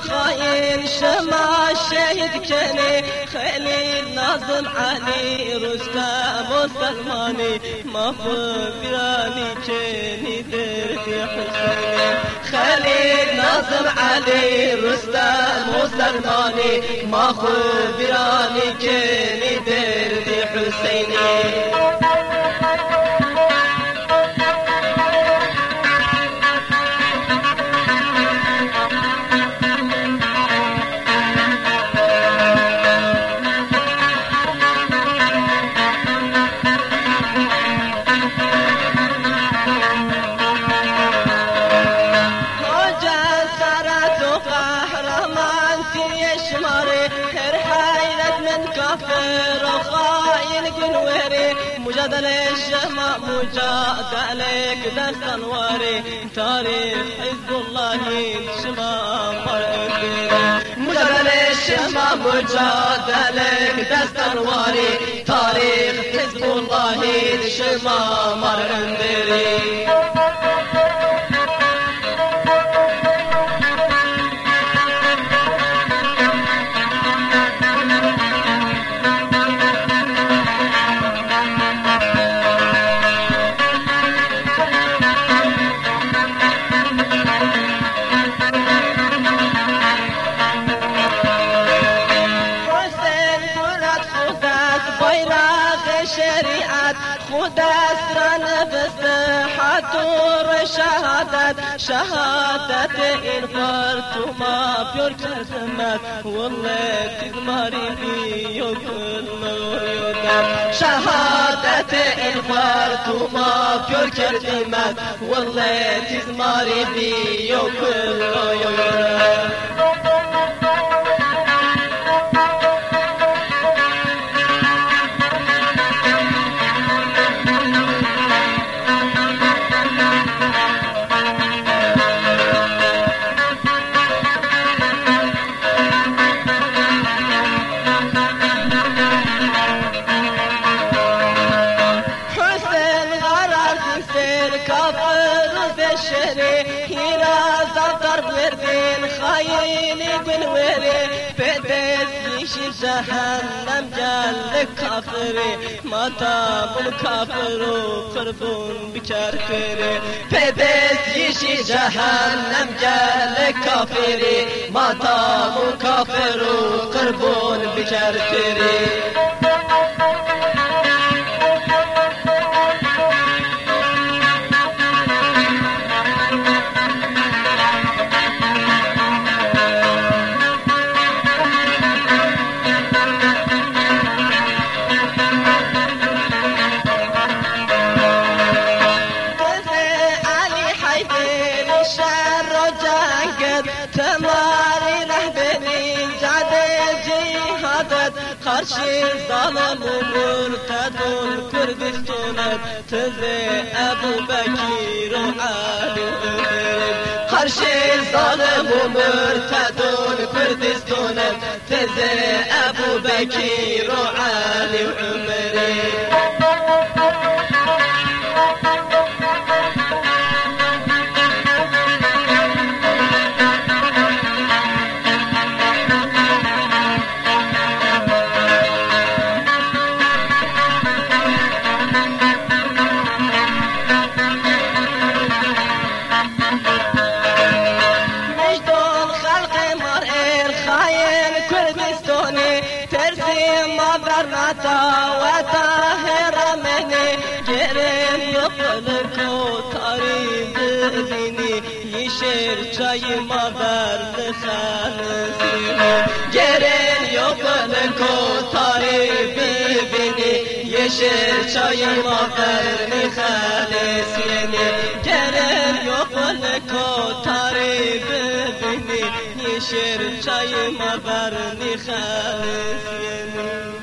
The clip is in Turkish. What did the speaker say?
خاين شما شهد كني خليل ناظم علي رستم سلماني ما فبراني كني درتي حسيني خليل ناظم علي رستم سلماني ما خبراني كني درتي حسيني شماري خير حايلة من كافر وخاين مجادلة مجادل الشمع مجادل كدر تنواري تاريخ حزب الله شمع مجادل الشمع مجادل كدر تنواري تاريخ حزب الله شمع مرندري شريعت خدا سرنا بصحت و شهادة شهادت این فرتما پیور خدمت. والله کدماری بیو کلو یودم شهادت این فرتما پیور خدمت. والله تزماري بیو کلو یودم Sendir kafir beşeri Hirazat darb verdin Haini gün veri. Bedesmişim cehennem geldi kafiri Matamul kafiru kırbun bir kerkiri Bedesmişim işi cehennem gele kafiri Matamu kafiru kırbun biçer piri Temaline beni cade cihadet. Karşı zalim murtedun Kürdistan'a Tızı Ebu Bekir o Ali Karşı zalim murtedun Kürdistan'a Tızı Ebu Bekir o Ali Ömer'in وطاهر مني جرم يقلك وطريق بني يشير جاي ما برد خالصيني جرم يقلك وطريق بني يشير جاي ما برد خالصيني جرم يقلك وطريق بني يشير جاي ما برد خالصيني